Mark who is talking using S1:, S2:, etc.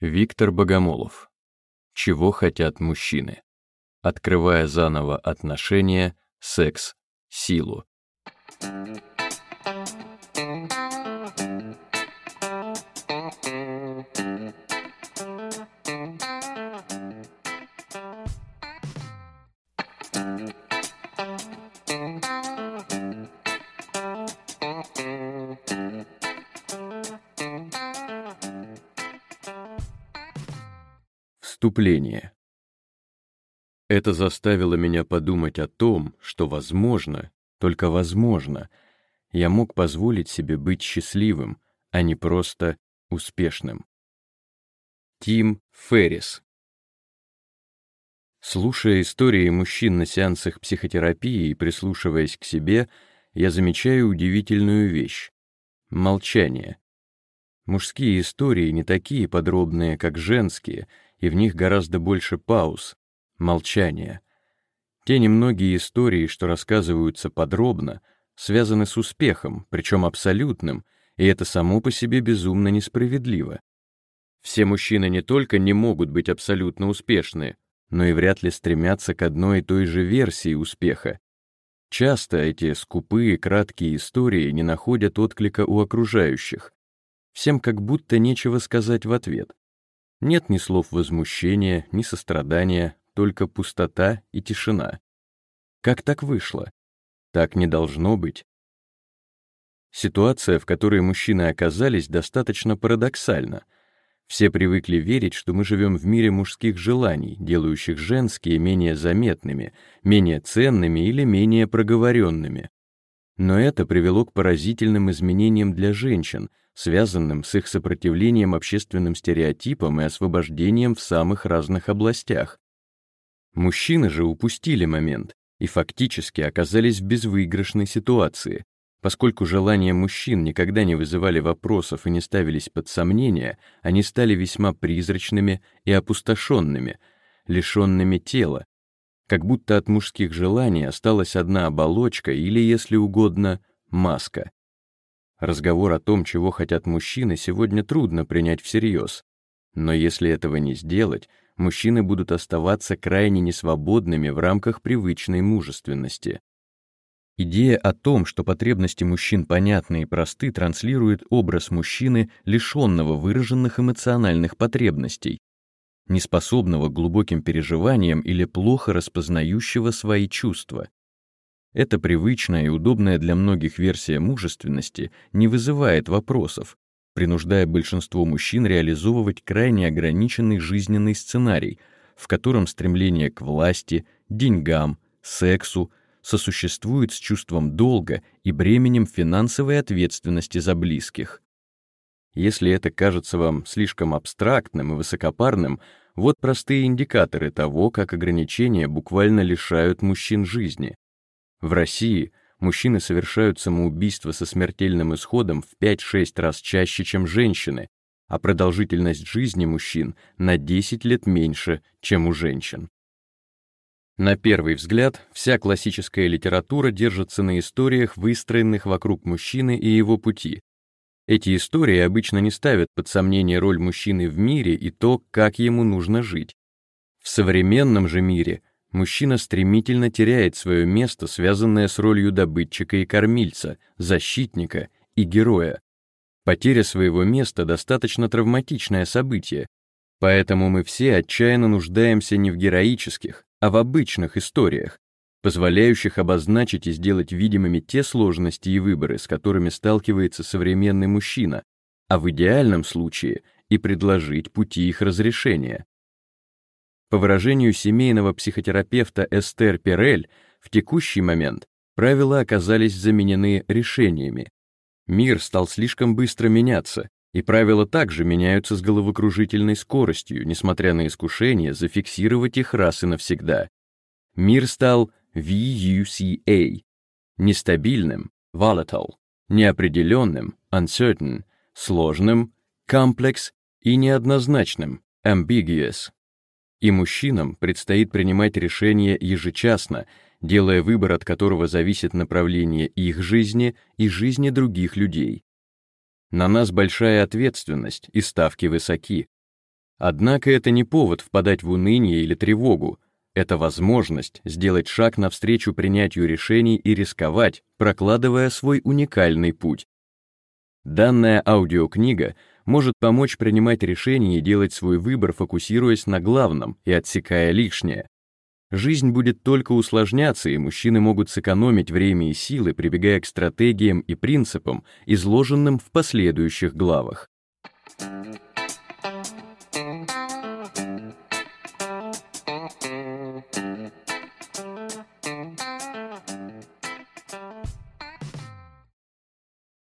S1: Виктор Богомолов. Чего хотят мужчины? Открывая заново отношения, секс, силу. Вступление. Это заставило меня подумать о том, что возможно, только возможно, я мог позволить себе быть счастливым, а не просто успешным. Тим Феррис Слушая истории мужчин на сеансах психотерапии и прислушиваясь к себе, я замечаю удивительную вещь — молчание. Мужские истории не такие подробные, как женские, и в них гораздо больше пауз, молчания. Те немногие истории, что рассказываются подробно, связаны с успехом, причем абсолютным, и это само по себе безумно несправедливо. Все мужчины не только не могут быть абсолютно успешны, но и вряд ли стремятся к одной и той же версии успеха. Часто эти скупые, краткие истории не находят отклика у окружающих. Всем как будто нечего сказать в ответ. Нет ни слов возмущения, ни сострадания, только пустота и тишина. Как так вышло? Так не должно быть. Ситуация, в которой мужчины оказались, достаточно парадоксальна. Все привыкли верить, что мы живем в мире мужских желаний, делающих женские менее заметными, менее ценными или менее проговоренными. Но это привело к поразительным изменениям для женщин, связанным с их сопротивлением общественным стереотипам и освобождением в самых разных областях. Мужчины же упустили момент и фактически оказались в безвыигрышной ситуации, поскольку желания мужчин никогда не вызывали вопросов и не ставились под сомнение, они стали весьма призрачными и опустошенными, лишенными тела, как будто от мужских желаний осталась одна оболочка или, если угодно, маска. Разговор о том, чего хотят мужчины, сегодня трудно принять всерьез. Но если этого не сделать, мужчины будут оставаться крайне несвободными в рамках привычной мужественности. Идея о том, что потребности мужчин понятны и просты, транслирует образ мужчины, лишенного выраженных эмоциональных потребностей, неспособного к глубоким переживаниям или плохо распознающего свои чувства. Эта привычная и удобная для многих версия мужественности не вызывает вопросов, принуждая большинство мужчин реализовывать крайне ограниченный жизненный сценарий, в котором стремление к власти, деньгам, сексу сосуществует с чувством долга и бременем финансовой ответственности за близких. Если это кажется вам слишком абстрактным и высокопарным, вот простые индикаторы того, как ограничения буквально лишают мужчин жизни. В России мужчины совершают самоубийство со смертельным исходом в 5-6 раз чаще, чем женщины, а продолжительность жизни мужчин на 10 лет меньше, чем у женщин. На первый взгляд, вся классическая литература держится на историях, выстроенных вокруг мужчины и его пути, эти истории обычно не ставят под сомнение роль мужчины в мире и то, как ему нужно жить. В современном же мире мужчина стремительно теряет свое место, связанное с ролью добытчика и кормильца, защитника и героя. Потеря своего места достаточно травматичное событие, поэтому мы все отчаянно нуждаемся не в героических, а в обычных историях, позволяющих обозначить и сделать видимыми те сложности и выборы, с которыми сталкивается современный мужчина, а в идеальном случае и предложить пути их разрешения. По выражению семейного психотерапевта Эстер Перель, в текущий момент правила оказались заменены решениями. Мир стал слишком быстро меняться, и правила также меняются с головокружительной скоростью, несмотря на искушение зафиксировать их раз и навсегда. Мир стал VUCA, нестабильным, volatile, неопределенным, uncertain, сложным, complex и неоднозначным, ambiguous. И мужчинам предстоит принимать решения ежечасно, делая выбор, от которого зависит направление их жизни и жизни других людей. На нас большая ответственность и ставки высоки. Однако это не повод впадать в уныние или тревогу, это возможность сделать шаг навстречу принятию решений и рисковать, прокладывая свой уникальный путь. Данная аудиокнига может помочь принимать решения и делать свой выбор, фокусируясь на главном и отсекая лишнее. Жизнь будет только усложняться, и мужчины могут сэкономить время и силы, прибегая к стратегиям и принципам, изложенным в последующих главах.